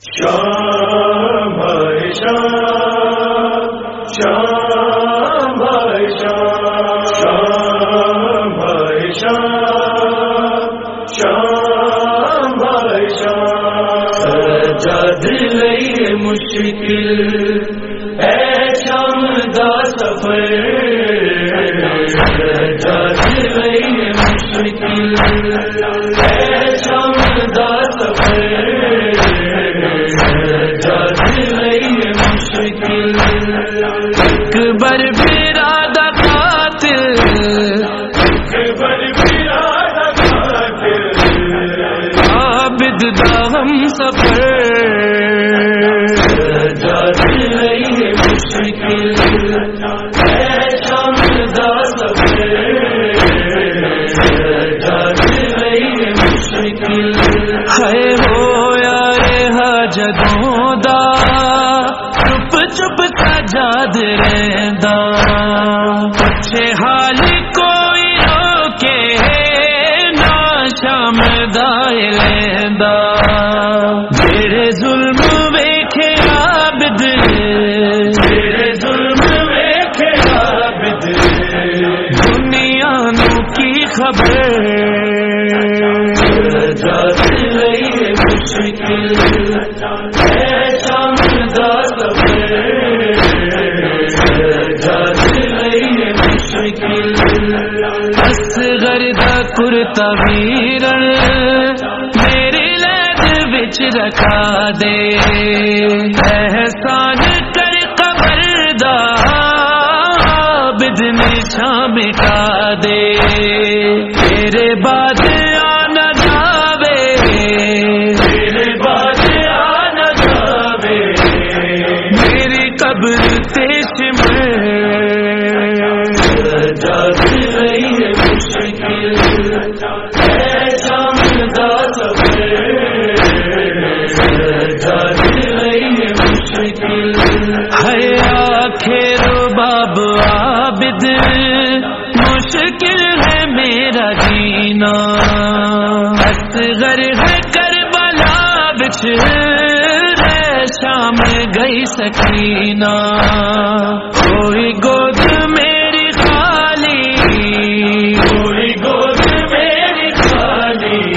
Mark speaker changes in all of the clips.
Speaker 1: شام شام شام شام شام شام شام شام۔ جد لئی مشکل، اے شام دا سفر
Speaker 2: اکبر پھرا قاتل۔ عابد دا ہم سفر۔
Speaker 1: مشکل مشکل
Speaker 2: ہے ہو یار حاجدوں پچھے حال کوئی روکے نا شام دا لیندا ظلم ویکھے عابد
Speaker 1: تیرے ظلم ویکھے عابد
Speaker 2: دنیا نو کی خبر
Speaker 1: دا
Speaker 2: کرتا ویرن میرے لید بچ رکھا دے احسان کر باب عابد، مشکل ہے میرا جینا۔ اصغر ہے کربلا بچ شام گئی سکینہ۔ کوئی گود میری خالی،
Speaker 1: کوئی گود میری خالی۔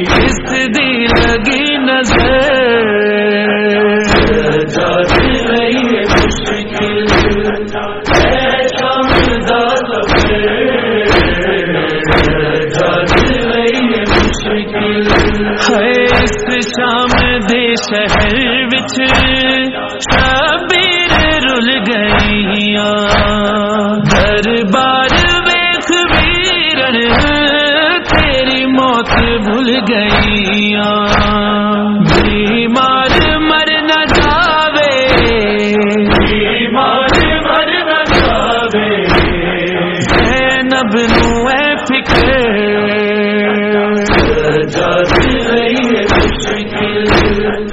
Speaker 2: اس دی لگی نظر شہر بچ شبیر رل گئیاں۔ دربار ویخ ویرن تیری موت بھول گئیاں۔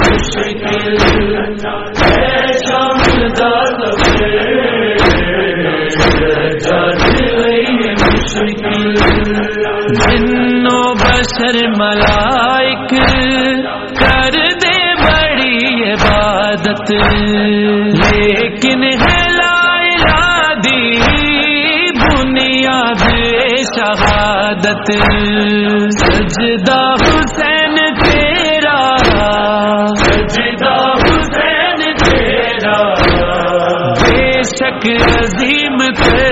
Speaker 1: مشکل
Speaker 2: جنو بشر ملائک کر دے بڑی عبادت، لیکن ہے لا دی بنیاد شہادت۔ سجدہ حسین ایک عظیم تھے۔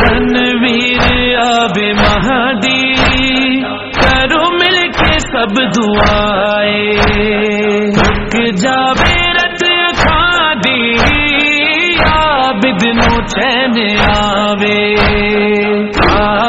Speaker 2: تنویر آب مہادی کرو مل کے سب دعائیں۔ جاوے چین آوے۔ آ